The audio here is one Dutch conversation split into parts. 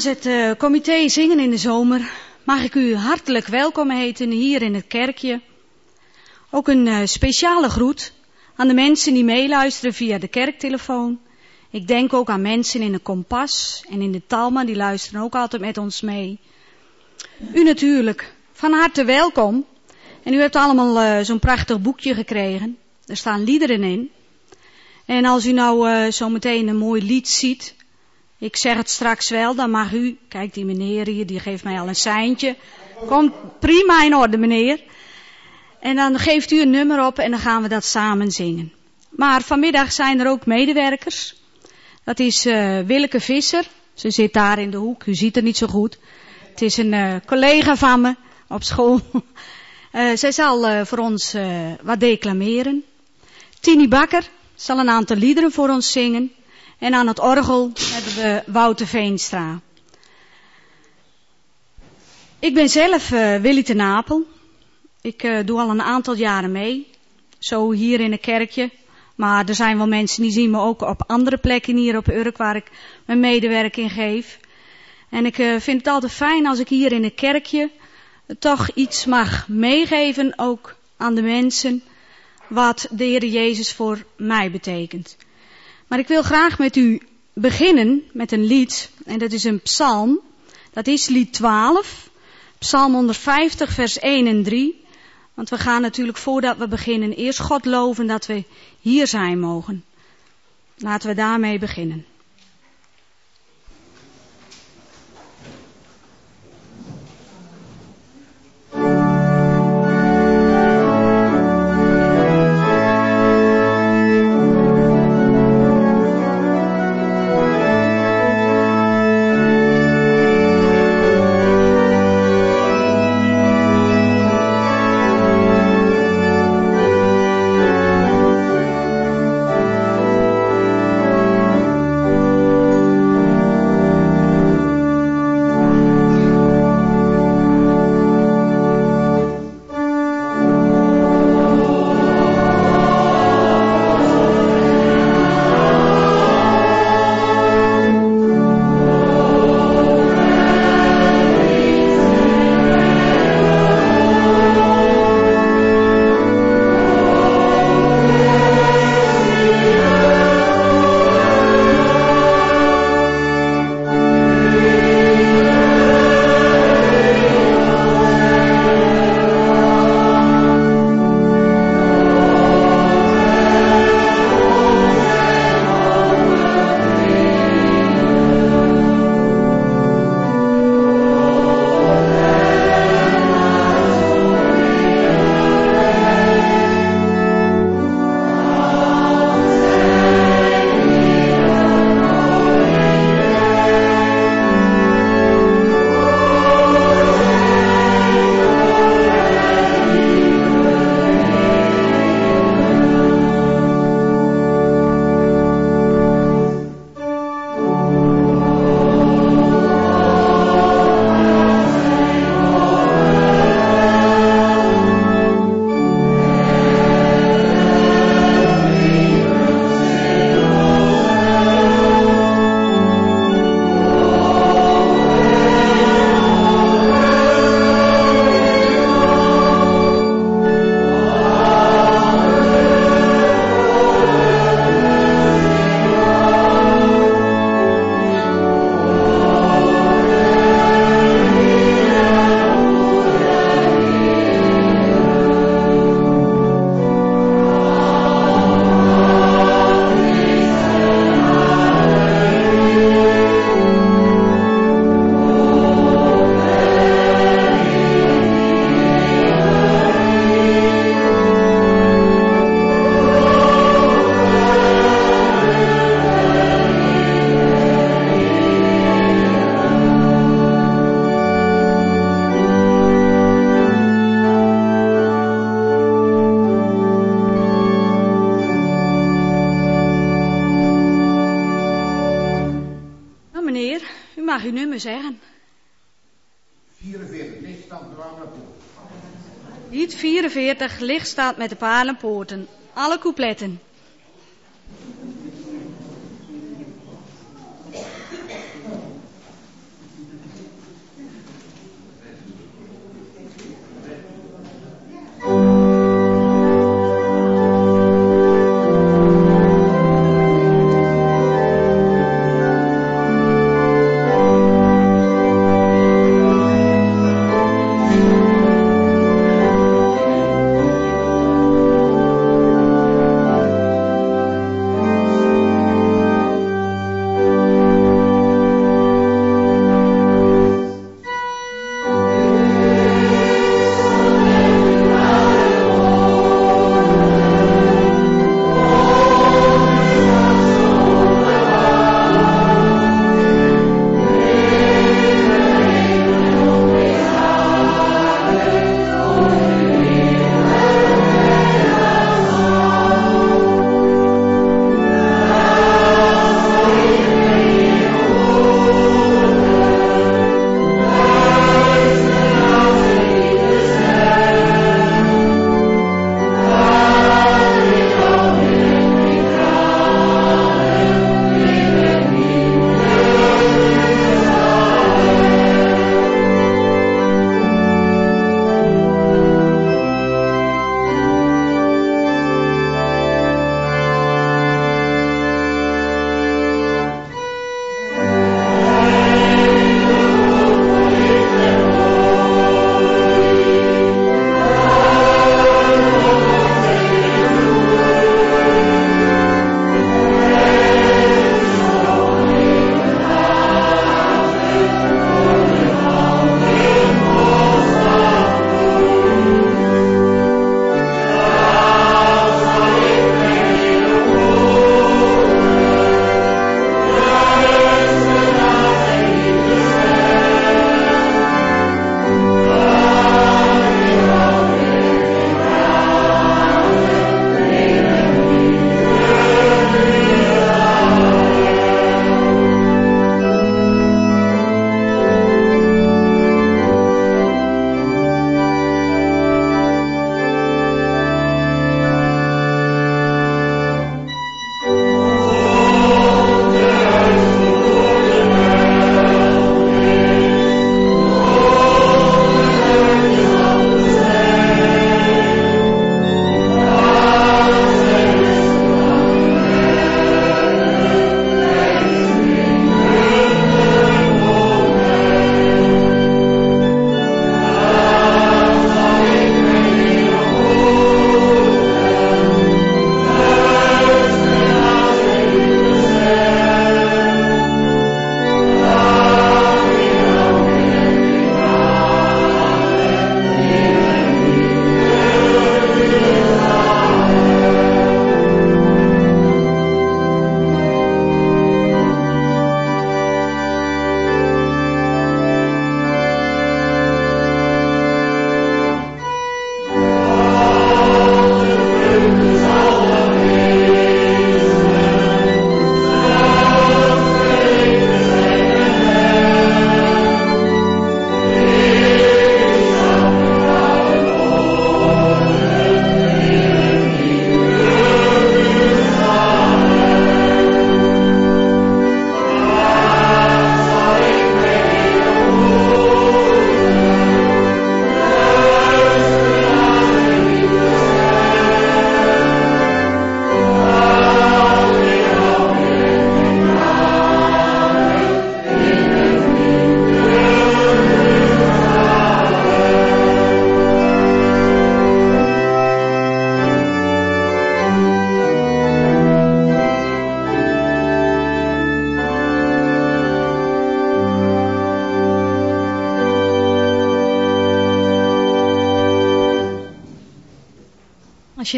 Namens het uh, comité Zingen in de Zomer mag ik u hartelijk welkom heten hier in het kerkje. Ook een uh, speciale groet aan de mensen die meeluisteren via de kerktelefoon. Ik denk ook aan mensen in de Kompas en in de Talma, die luisteren ook altijd met ons mee. U natuurlijk, van harte welkom. En u hebt allemaal uh, zo'n prachtig boekje gekregen. Er staan liederen in. En als u nou zo meteen een mooi lied ziet, ik zeg het straks wel, dan mag u, kijk die meneer hier, die geeft mij al een seintje. Komt prima in orde meneer. En dan geeft u een nummer op en dan gaan we dat samen zingen. Maar vanmiddag zijn er ook medewerkers. Dat is uh, Willeke Visser. Ze zit daar in de hoek, u ziet het niet zo goed. Het is een uh, collega van me op school. uh, zij zal voor ons wat declameren. Tini Bakker zal een aantal liederen voor ons zingen. En aan het orgel hebben we Wouter Veenstra. Ik ben zelf uh, Willy te Napel. Ik uh, doe al een aantal jaren mee. Zo hier in een kerkje. Maar er zijn wel mensen die zien me ook op andere plekken hier op Urk waar ik mijn medewerking geef. En ik uh, vind het altijd fijn als ik hier in een kerkje toch iets mag meegeven ook aan de mensen wat de Heer Jezus voor mij betekent. Maar ik wil graag met u beginnen met een lied. En dat is een psalm. Dat is lied 12. Psalm 150 vers 1 en 3. Want we gaan natuurlijk voordat we beginnen eerst God loven dat we hier zijn mogen. Laten we daarmee beginnen. 44, lichtstaat met de palenpoorten. Alle coupletten.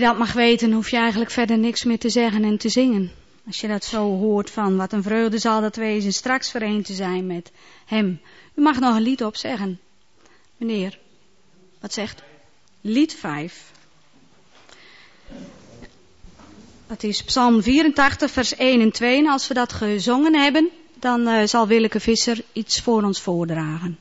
Dat mag weten, hoef je eigenlijk verder niks meer te zeggen en te zingen. Als je dat zo hoort van wat een vreugde zal dat wezen straks vereend te zijn met hem. U mag nog een lied opzeggen. Meneer, wat zegt? Lied 5. Dat is Psalm 84, vers 1 en 2. En als we dat gezongen hebben, dan uh, zal Willeke Visser iets voor ons voordragen.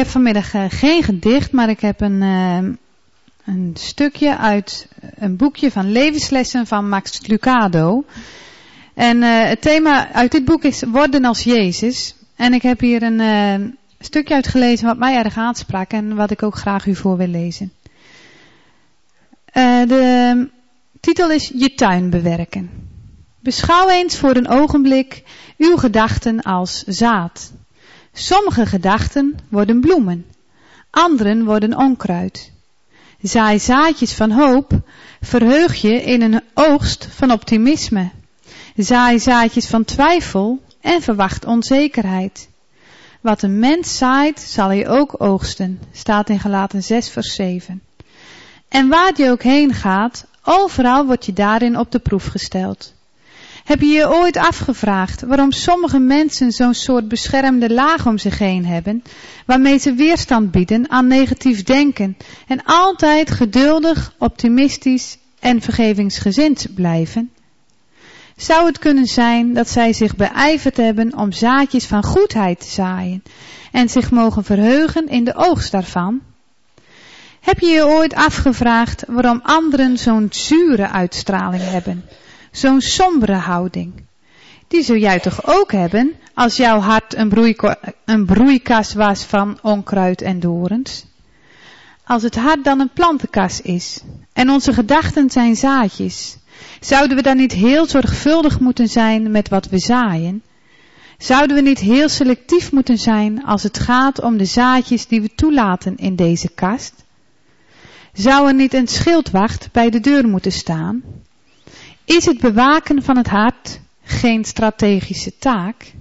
Heb vanmiddag uh, geen gedicht, maar ik heb een, uh, een stukje uit een boekje van levenslessen van Max Lucado. En het thema uit dit boek is Worden als Jezus. En ik heb hier een stukje uitgelezen wat mij erg aansprak en wat ik ook graag u voor wil lezen. de titel is Je tuin bewerken. Beschouw eens voor een ogenblik uw gedachten als zaad. Sommige gedachten worden bloemen, anderen worden onkruid. Zaai zaadjes van hoop, verheug je in een oogst van optimisme. Zaai zaadjes van twijfel, en verwacht onzekerheid. Wat een mens zaait, zal hij ook oogsten, staat in Galaten 6 vers 7. En waar je ook heen gaat, overal word je daarin op de proef gesteld. Heb je je ooit afgevraagd waarom sommige mensen zo'n soort beschermde laag om zich heen hebben, waarmee ze weerstand bieden aan negatief denken en altijd geduldig, optimistisch en vergevingsgezind blijven? Zou het kunnen zijn dat zij zich beijverd hebben om zaadjes van goedheid te zaaien en zich mogen verheugen in de oogst daarvan? Heb je je ooit afgevraagd waarom anderen zo'n zure uitstraling hebben? Zo'n sombere houding. Die zul jij toch ook hebben als jouw hart een, een broeikas was van onkruid en dorens? Als het hart dan een plantenkas is en onze gedachten zijn zaadjes, zouden we dan niet heel zorgvuldig moeten zijn met wat we zaaien? Zouden we niet heel selectief moeten zijn als het gaat om de zaadjes die we toelaten in deze kast? Zou er niet een schildwacht bij de deur moeten staan? Is het bewaken van het hart geen strategische taak?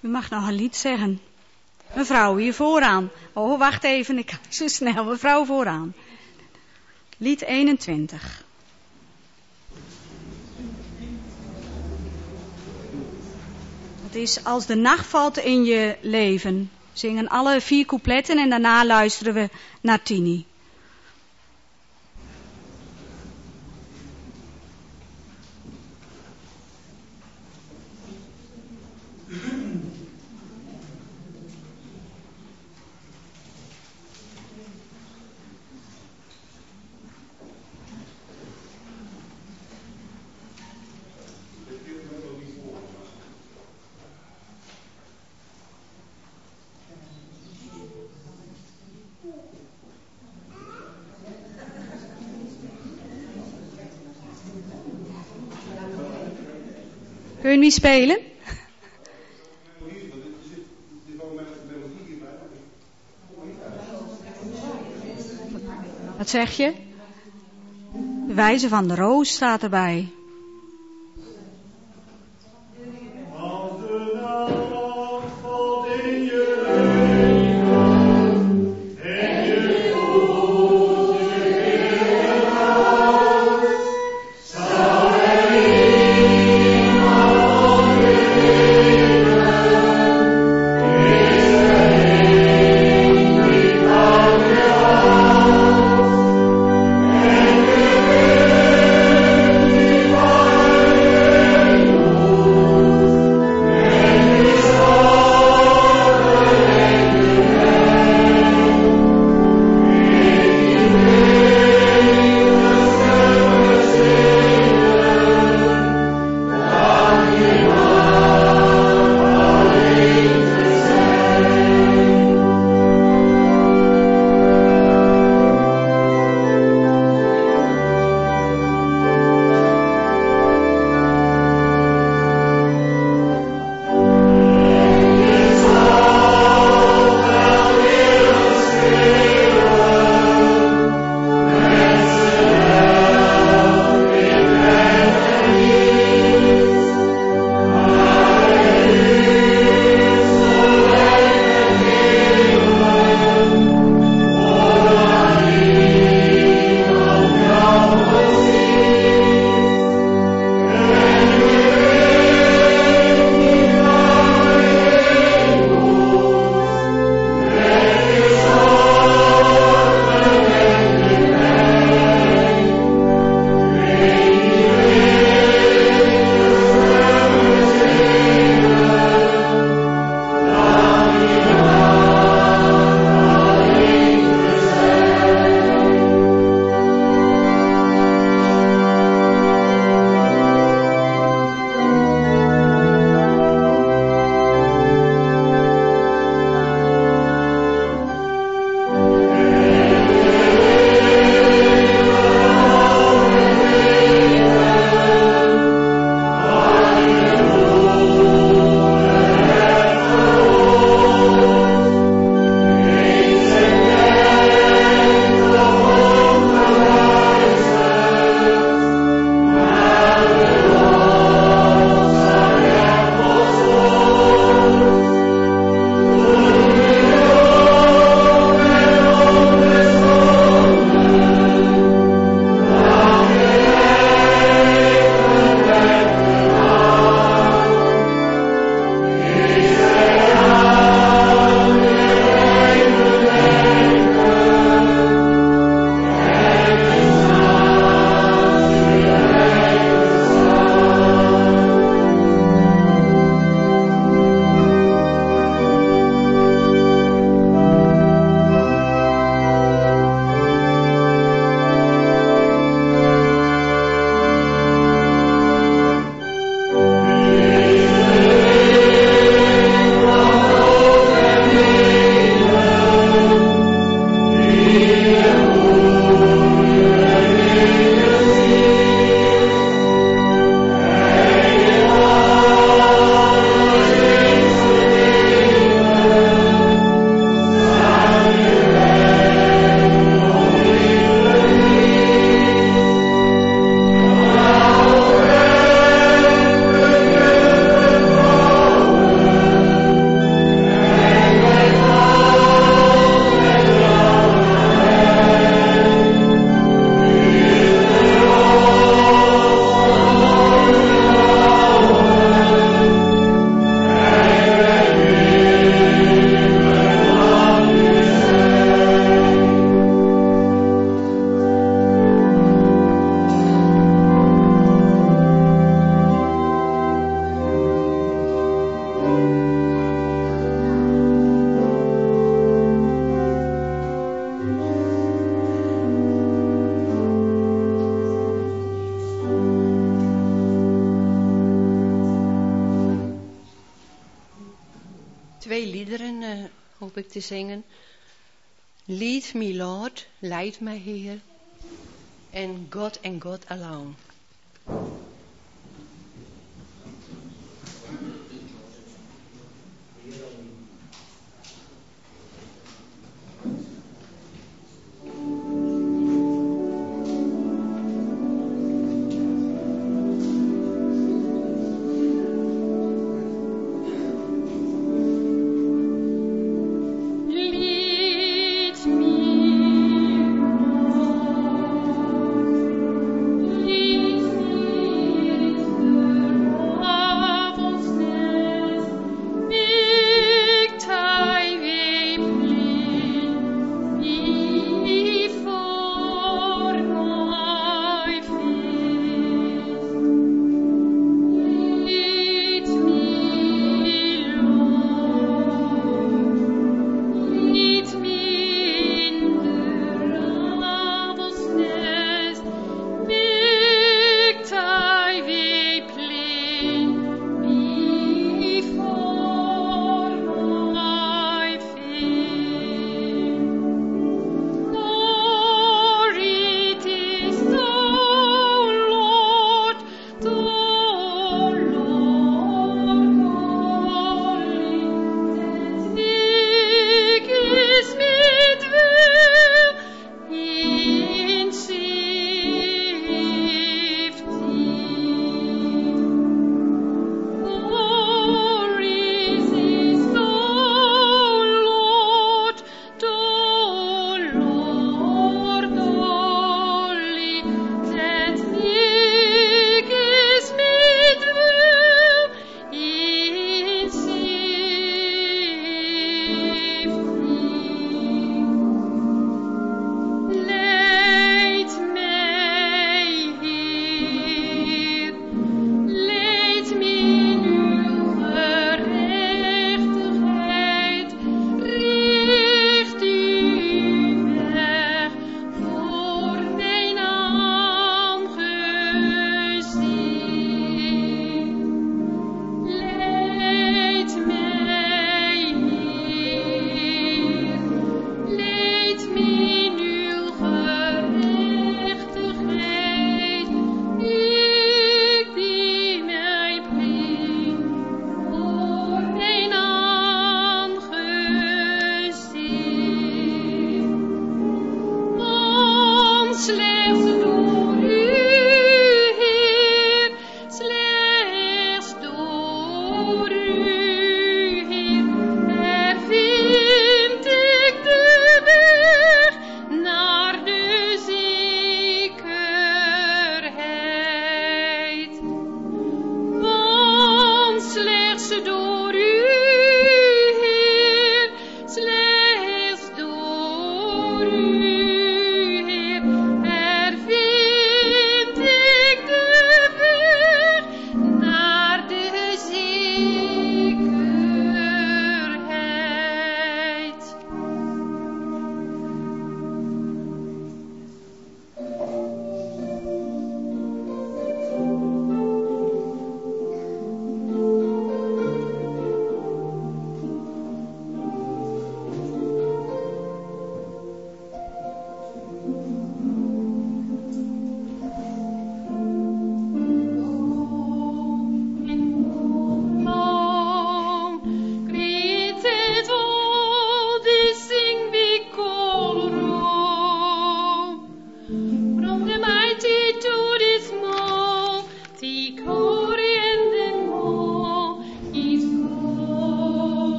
U mag nog een lied zeggen. Mevrouw, hier vooraan. Oh, wacht even, ik ga zo snel. Mevrouw vooraan. Lied 21. Is als de nacht valt in je leven. Zingen alle vier coupletten en daarna luisteren we naar Tini. Kun je niet spelen? Wat zeg je? De wijze van de roos staat erbij. Lord, leid mij, Heer. En God and God alone.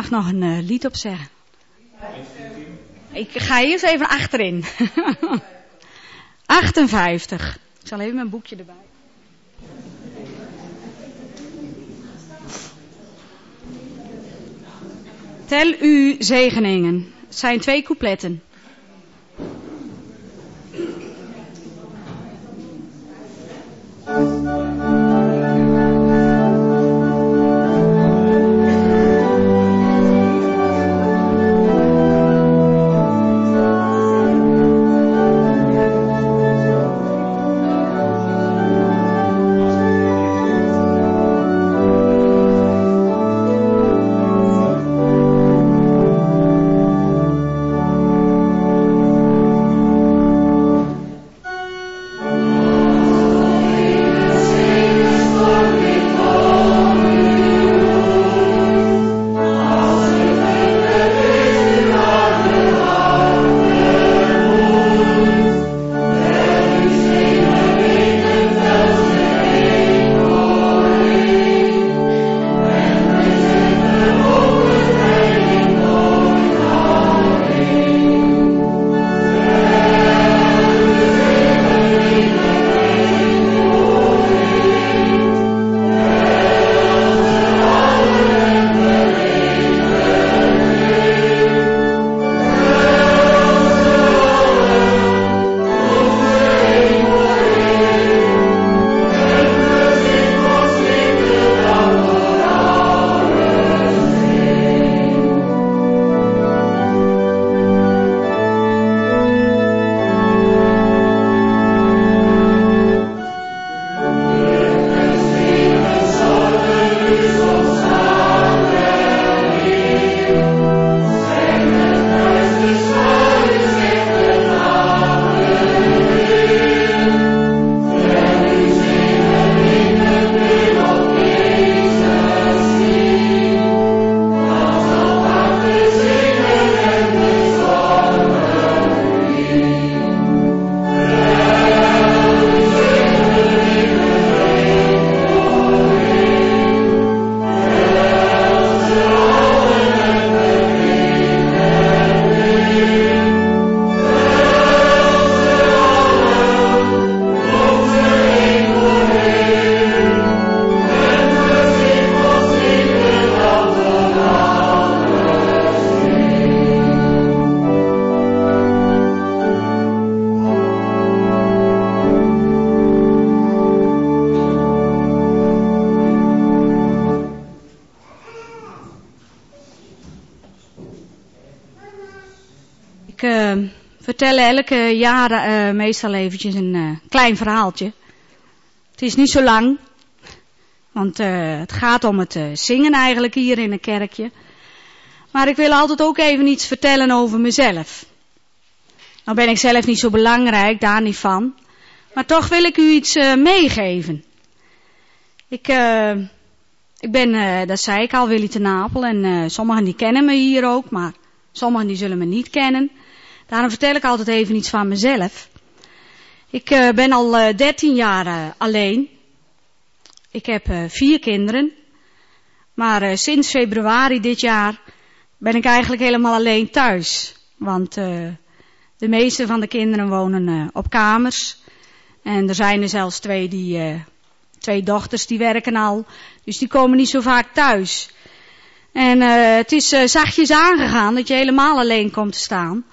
Mag nog een uh, lied opzeggen. Ik ga eerst even achterin. 58. Ik zal even mijn boekje erbij. Tel u zegeningen. Het zijn twee coupletten. Elke jaar uh, meestal eventjes een uh, klein verhaaltje. Het is niet zo lang, want uh, het gaat om het zingen eigenlijk hier in een kerkje. Maar ik wil altijd ook even iets vertellen over mezelf. Nou ben ik zelf niet zo belangrijk, daar niet van. Maar toch wil ik u iets meegeven. Ik, ik ben, dat zei ik al, Willy ten Napel. En sommigen die kennen me hier ook, maar sommigen die zullen me niet kennen. Daarom vertel ik altijd even iets van mezelf. Ik uh, ben al uh, 13 jaar uh, alleen. Ik heb vier kinderen. Maar sinds februari dit jaar ben ik eigenlijk helemaal alleen thuis. Want de meeste van de kinderen wonen op kamers. En er zijn er zelfs twee, die, twee dochters die werken al. Dus die komen niet zo vaak thuis. En het is zachtjes aangegaan dat je helemaal alleen komt te staan.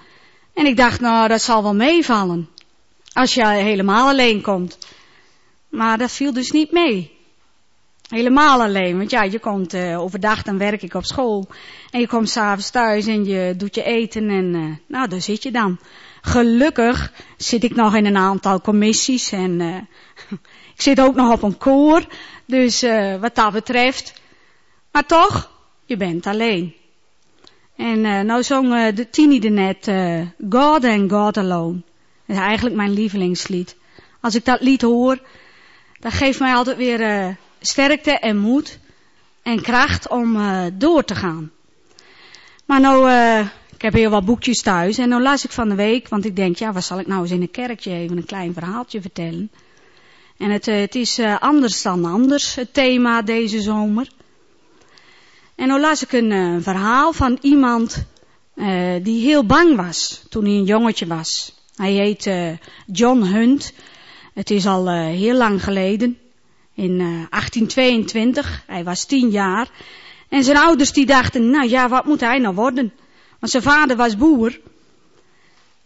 En ik dacht, nou, dat zal wel meevallen. Als je helemaal alleen komt. Maar dat viel dus niet mee. Helemaal alleen. Want ja, je komt uh, overdag, dan werk ik op school. En je komt s'avonds thuis en je doet je eten en uh, nou, daar zit je dan. Gelukkig zit ik nog in een aantal commissies en uh, ik zit ook nog op een koor. Dus wat dat betreft. Maar toch, je bent alleen. En nou zong de Tini er net God and God Alone. Dat is eigenlijk mijn lievelingslied. Als ik dat lied hoor, dat geeft mij altijd weer sterkte en moed en kracht om uh, door te gaan. Maar nou, uh, ik heb heel wat boekjes thuis en nou las ik van de week, want ik denk, ja, wat zal ik nou eens in een kerkje even een klein verhaaltje vertellen. En het, uh, het is anders dan anders, het thema deze zomer. En nou las ik een verhaal van iemand die heel bang was toen hij een jongetje was. Hij heet John Hunt. Het is al heel lang geleden in 1822. Eh, hij was tien jaar. En zijn ouders die dachten, nou ja, wat moet hij nou worden? Want zijn vader was boer.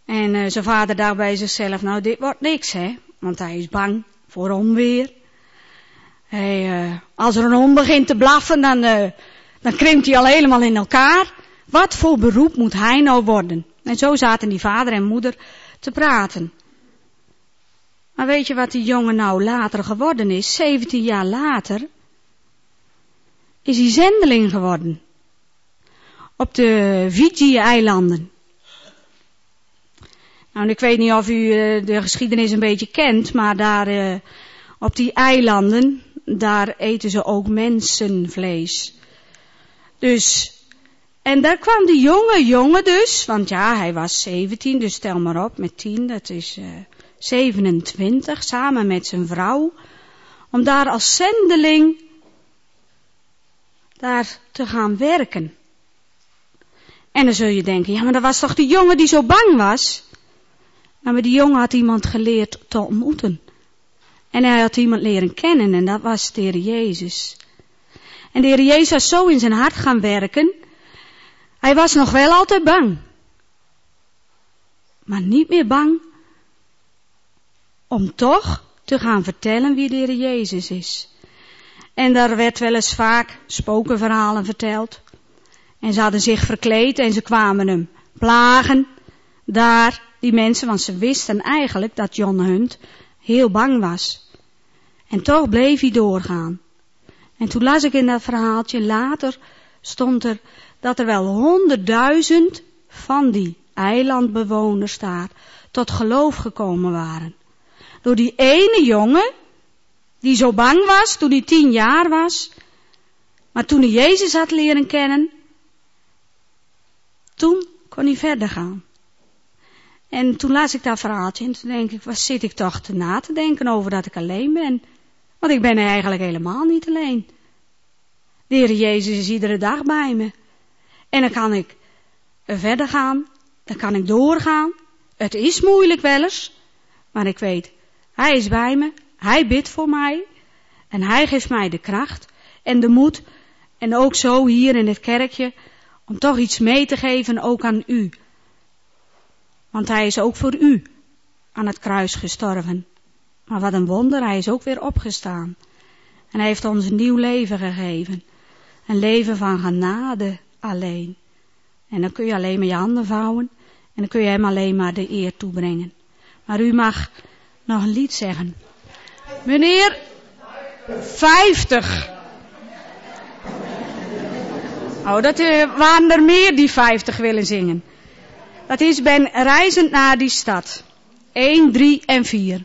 En zijn vader dacht bij zichzelf, nou dit wordt niks hè. Want hij is bang voor onweer. Hij, als er een hond begint te blaffen, dan, dan krimpt hij al helemaal in elkaar. Wat voor beroep moet hij nou worden? En zo zaten die vader en moeder te praten. Maar weet je wat die jongen nou later geworden is? 17 jaar later is hij zendeling geworden. Op de Fiji-eilanden. Nou, ik weet niet of u uh, de geschiedenis een beetje kent, maar daar uh, op die eilanden, daar eten ze ook mensenvlees. Dus, en daar kwam die jonge jongen dus, want ja, hij was 17, dus stel maar op, met 10, dat is uh, 27 samen met zijn vrouw om daar als zendeling daar te gaan werken. En dan zul je denken, ja maar dat was toch die jongen die zo bang was? Nou, maar die jongen had iemand geleerd te ontmoeten. En hij had iemand leren kennen en dat was de Jezus. En de Heer Jezus zo in zijn hart gaan werken. Hij was nog wel altijd bang. Maar niet meer bang om toch te gaan vertellen wie de Heer Jezus is. En daar werd wel eens vaak spokenverhalen verteld. En ze hadden zich verkleed en ze kwamen hem plagen. Daar, die mensen, want ze wisten eigenlijk dat John Hunt heel bang was. En toch bleef hij doorgaan. En toen las ik in dat verhaaltje later, stond er dat er wel honderdduizend van die eilandbewoners daar tot geloof gekomen waren. Door die ene jongen, die zo bang was toen hij tien jaar was. Maar toen hij Jezus had leren kennen, toen kon hij verder gaan. En toen las ik dat verhaaltje en toen denk ik, wat zit ik toch te na te denken over dat ik alleen ben. Want ik ben eigenlijk helemaal niet alleen. De Heer Jezus is iedere dag bij me. En dan kan ik verder gaan, dan kan ik doorgaan. Het is moeilijk wel eens, maar ik weet, hij is bij me. Hij bidt voor mij. En hij geeft mij de kracht en de moed. En ook zo hier in het kerkje. Om toch iets mee te geven ook aan u. Want hij is ook voor u aan het kruis gestorven. Maar wat een wonder, hij is ook weer opgestaan. En hij heeft ons een nieuw leven gegeven. Een leven van genade alleen. En dan kun je alleen maar je handen vouwen. En dan kun je hem alleen maar de eer toebrengen. Maar u mag nog een lied zeggen. Meneer, 50. Oh, dat uh, waren er meer die 50 willen zingen. Dat is Ben reizend naar die stad. 1, 3 en 4.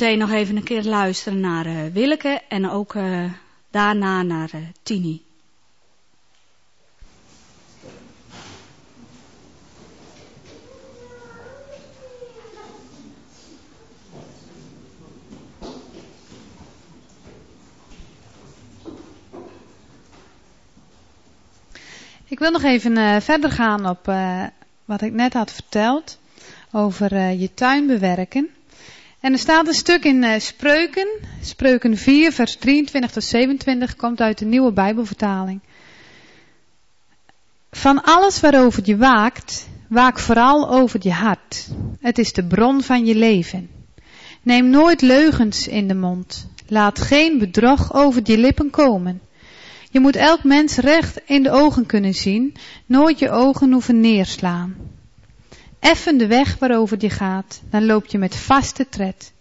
meteen nog even een keer luisteren naar uh, Willeke en ook uh, daarna naar uh, Tini. Ik wil nog even verder gaan op wat ik net had verteld over je tuin bewerken. En er staat een stuk in Spreuken, Spreuken 4, vers 23 tot 27, komt uit de nieuwe Bijbelvertaling. Van alles waarover je waakt, waak vooral over je hart. Het is de bron van je leven. Neem nooit leugens in de mond. Laat geen bedrog over je lippen komen. Je moet elk mens recht in de ogen kunnen zien, nooit je ogen hoeven neerslaan. Effen de weg waarover je gaat, dan loop je met vaste tred.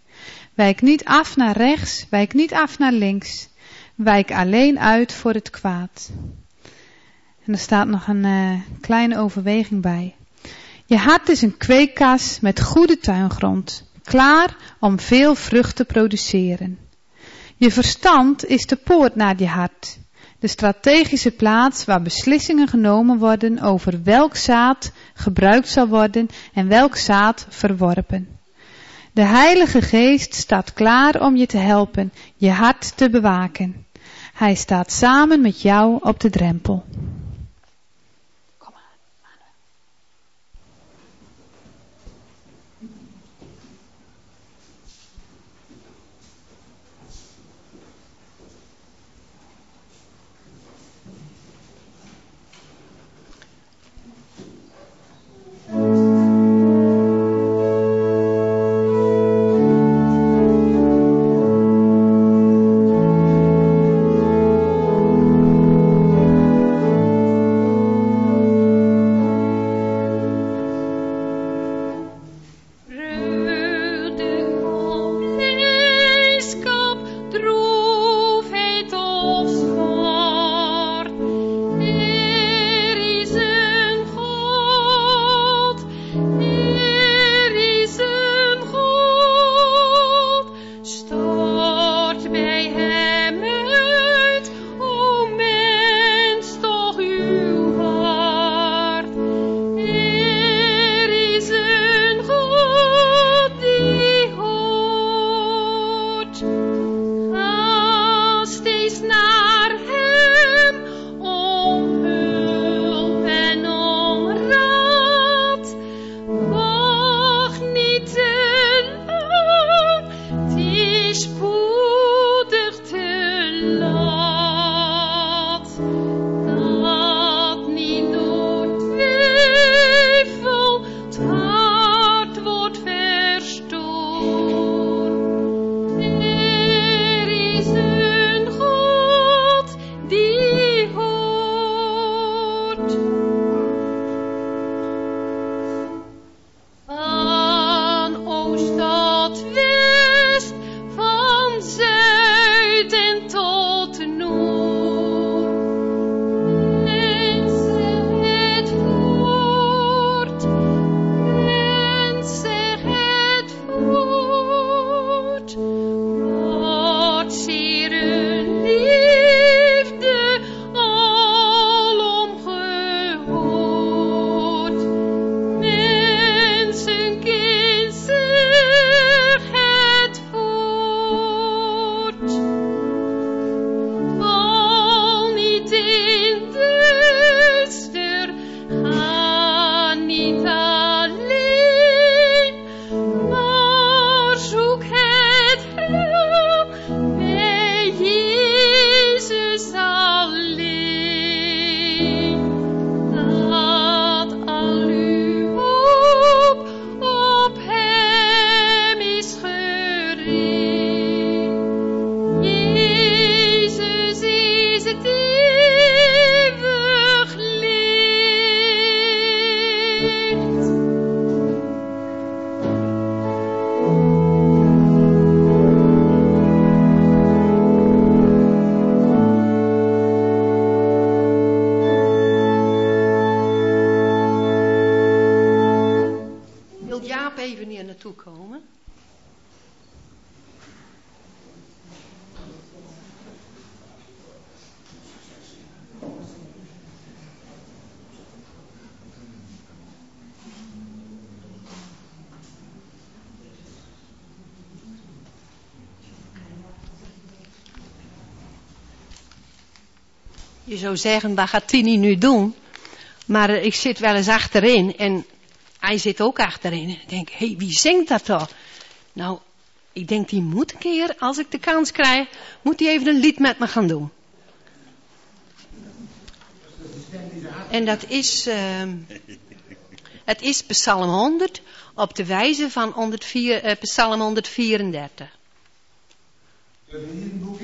Wijk niet af naar rechts, wijk niet af naar links. Wijk alleen uit voor het kwaad. En er staat nog een uh, kleine overweging bij. Je hart is een kweekkas met goede tuingrond, klaar om veel vrucht te produceren. Je verstand is de poort naar je hart de strategische plaats waar beslissingen genomen worden over welk zaad gebruikt zal worden en welk zaad verworpen. De Heilige Geest staat klaar om je te helpen je hart te bewaken. Hij staat samen met jou op de drempel. Je zou zeggen, wat gaat Tini nu doen? Maar ik zit wel eens achterin en hij zit ook achterin. Ik denk, hé, hey, wie zingt dat toch? Nou, ik denk, die moet een keer, als ik de kans krijg, moet hij even een lied met me gaan doen. En dat is, uh, het is Psalm 100 op de wijze van 104, uh, Psalm 134. Heb je hier een boek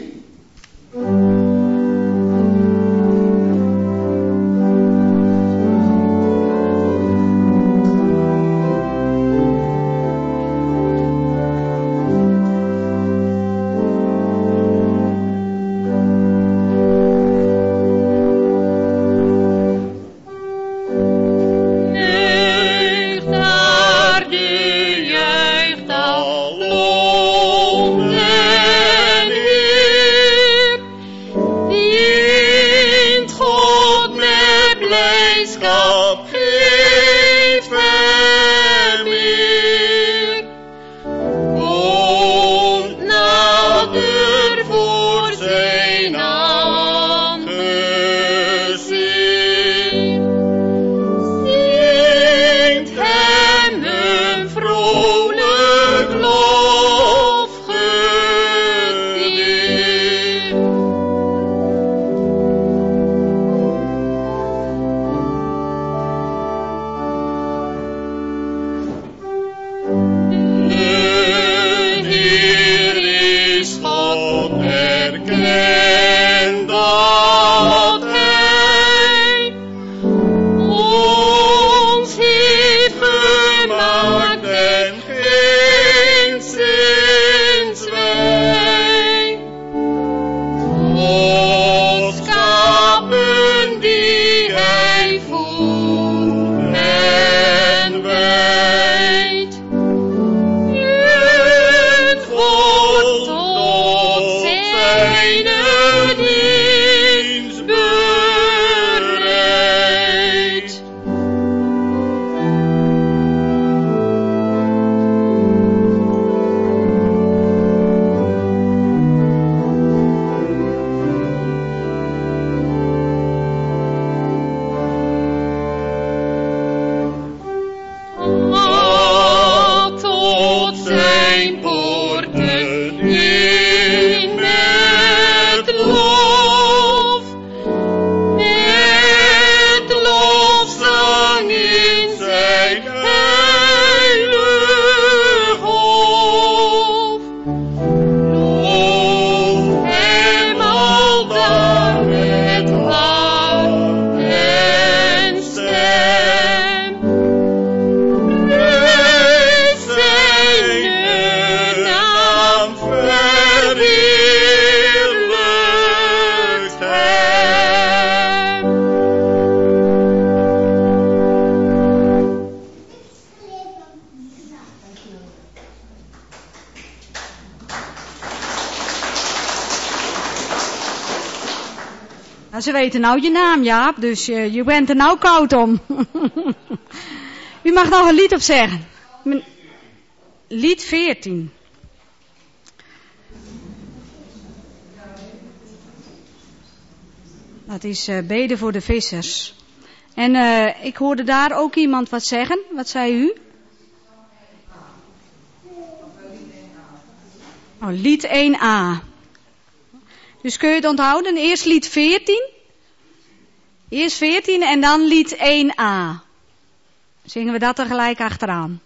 nou je naam, Jaap, dus uh, je bent er nou koud om. U mag nog een lied op zeggen. Lied 14. Dat is uh, beden voor de vissers. En uh, ik hoorde daar ook iemand wat zeggen. Wat zei u? Oh, lied 1a. Dus kun je het onthouden? Eerst lied 14. Eerst 14 en dan lied 1a. Zingen we dat er gelijk achteraan.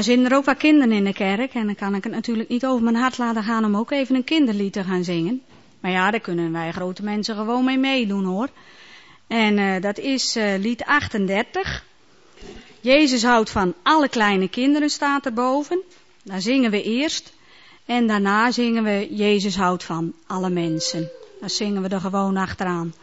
Dan zitten er ook wat kinderen in de kerk. En dan kan ik het natuurlijk niet over mijn hart laten gaan om ook even een kinderlied te gaan zingen. Maar ja, daar kunnen wij grote mensen gewoon mee meedoen hoor. En uh, dat is uh, lied 38. Jezus houdt van alle kleine kinderen, staat erboven. Dan zingen we eerst. En daarna zingen we Jezus houdt van alle mensen. Dan zingen we er gewoon achteraan.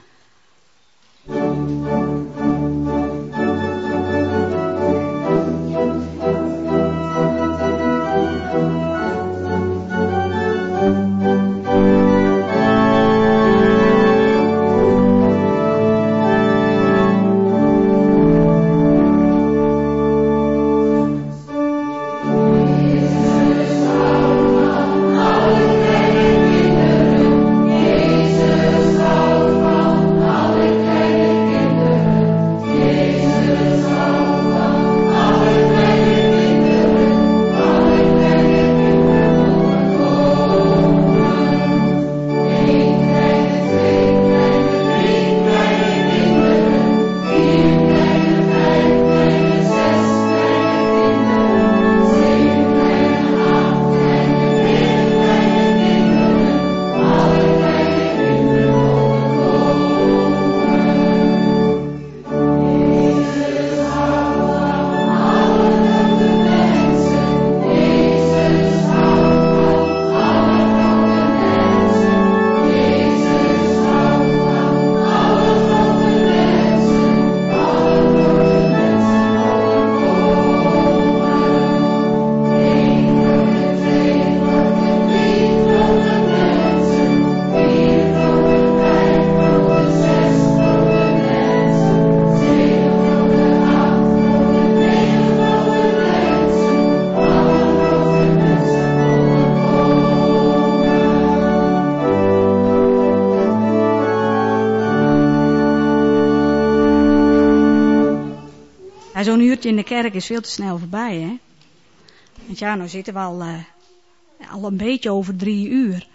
In de kerk is veel te snel voorbij, hè? Want ja, nou zitten we al, uh, al een beetje over drie uur.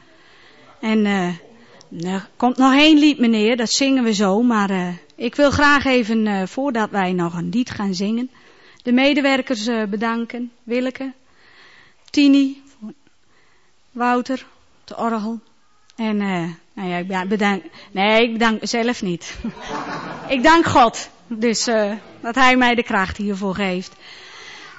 En uh, er komt nog één lied, meneer, dat zingen we zo. Maar uh, ik wil graag even, voordat wij nog een lied gaan zingen, de medewerkers bedanken. Willeke, Tini, Wouter, de orgel. En nou ja, ik bedank, nee, ik bedank mezelf niet. ik dank God. Dus uh, dat hij mij de kracht hiervoor geeft.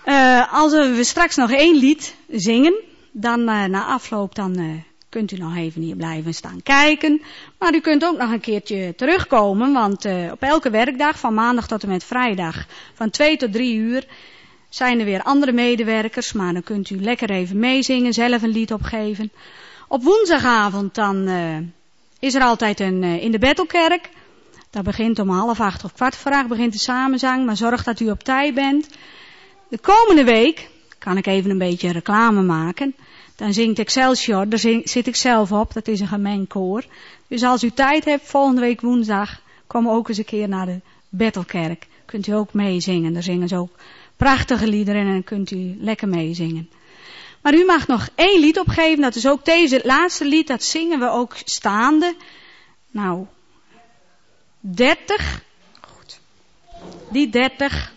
Uh, als we straks nog één lied zingen, dan uh, na afloop dan kunt u nog even hier blijven staan kijken. Maar u kunt ook nog een keertje terugkomen, want op elke werkdag van maandag tot en met vrijdag van 2 tot 3 uur zijn er weer andere medewerkers, maar dan kunt u lekker even meezingen, zelf een lied opgeven. Op woensdagavond dan is er altijd een in de Bettelkerk dat begint om half acht of kwart begint de samenzang, maar zorg dat u op tijd bent. De komende week kan ik even een beetje reclame maken. Dan zingt Excelsior, daar zit ik zelf op, dat is een gemengd koor. Dus als u tijd hebt, volgende week woensdag, kom ook eens een keer naar de Bettelkerk. Kunt u ook meezingen, daar zingen ze ook prachtige liederen en kunt u lekker meezingen. Maar u mag nog één lied opgeven, dat is ook deze laatste lied, dat zingen we ook staande. Nou, 30. Goed. Die 30.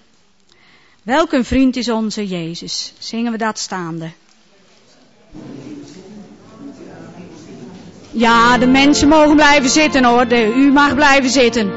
Welk een vriend is onze Jezus? Zingen we dat staande? Ja, de mensen mogen blijven zitten hoor. De, u mag blijven zitten.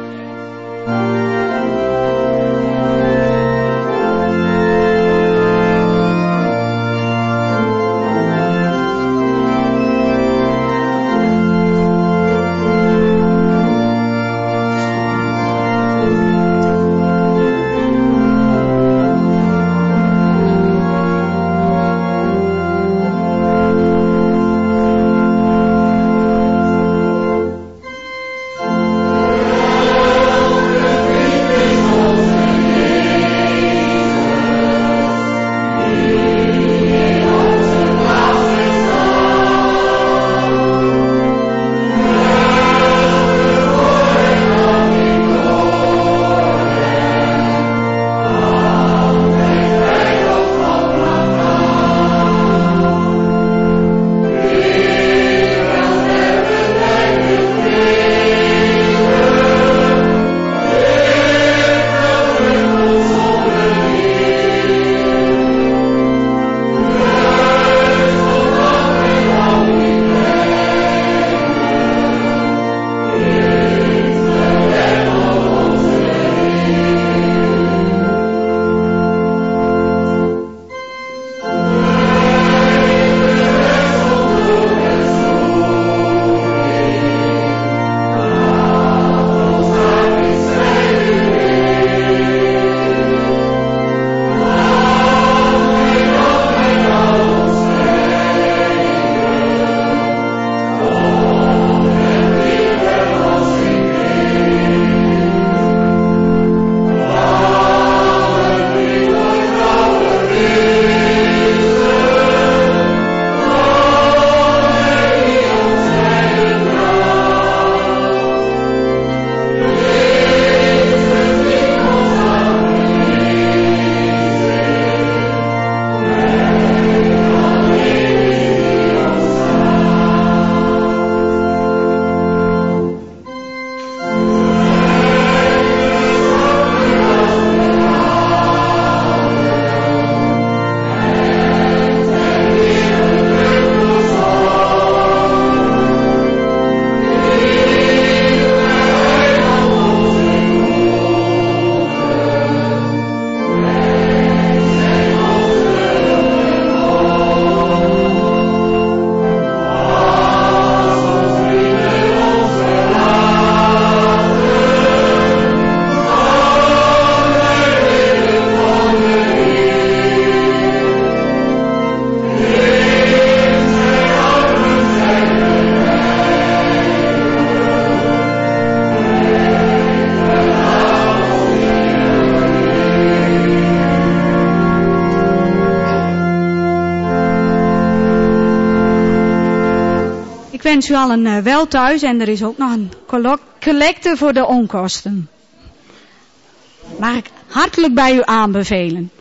U allen uh, wel thuis en er is ook nog een collecte voor de onkosten. Mag ik hartelijk bij u aanbevelen.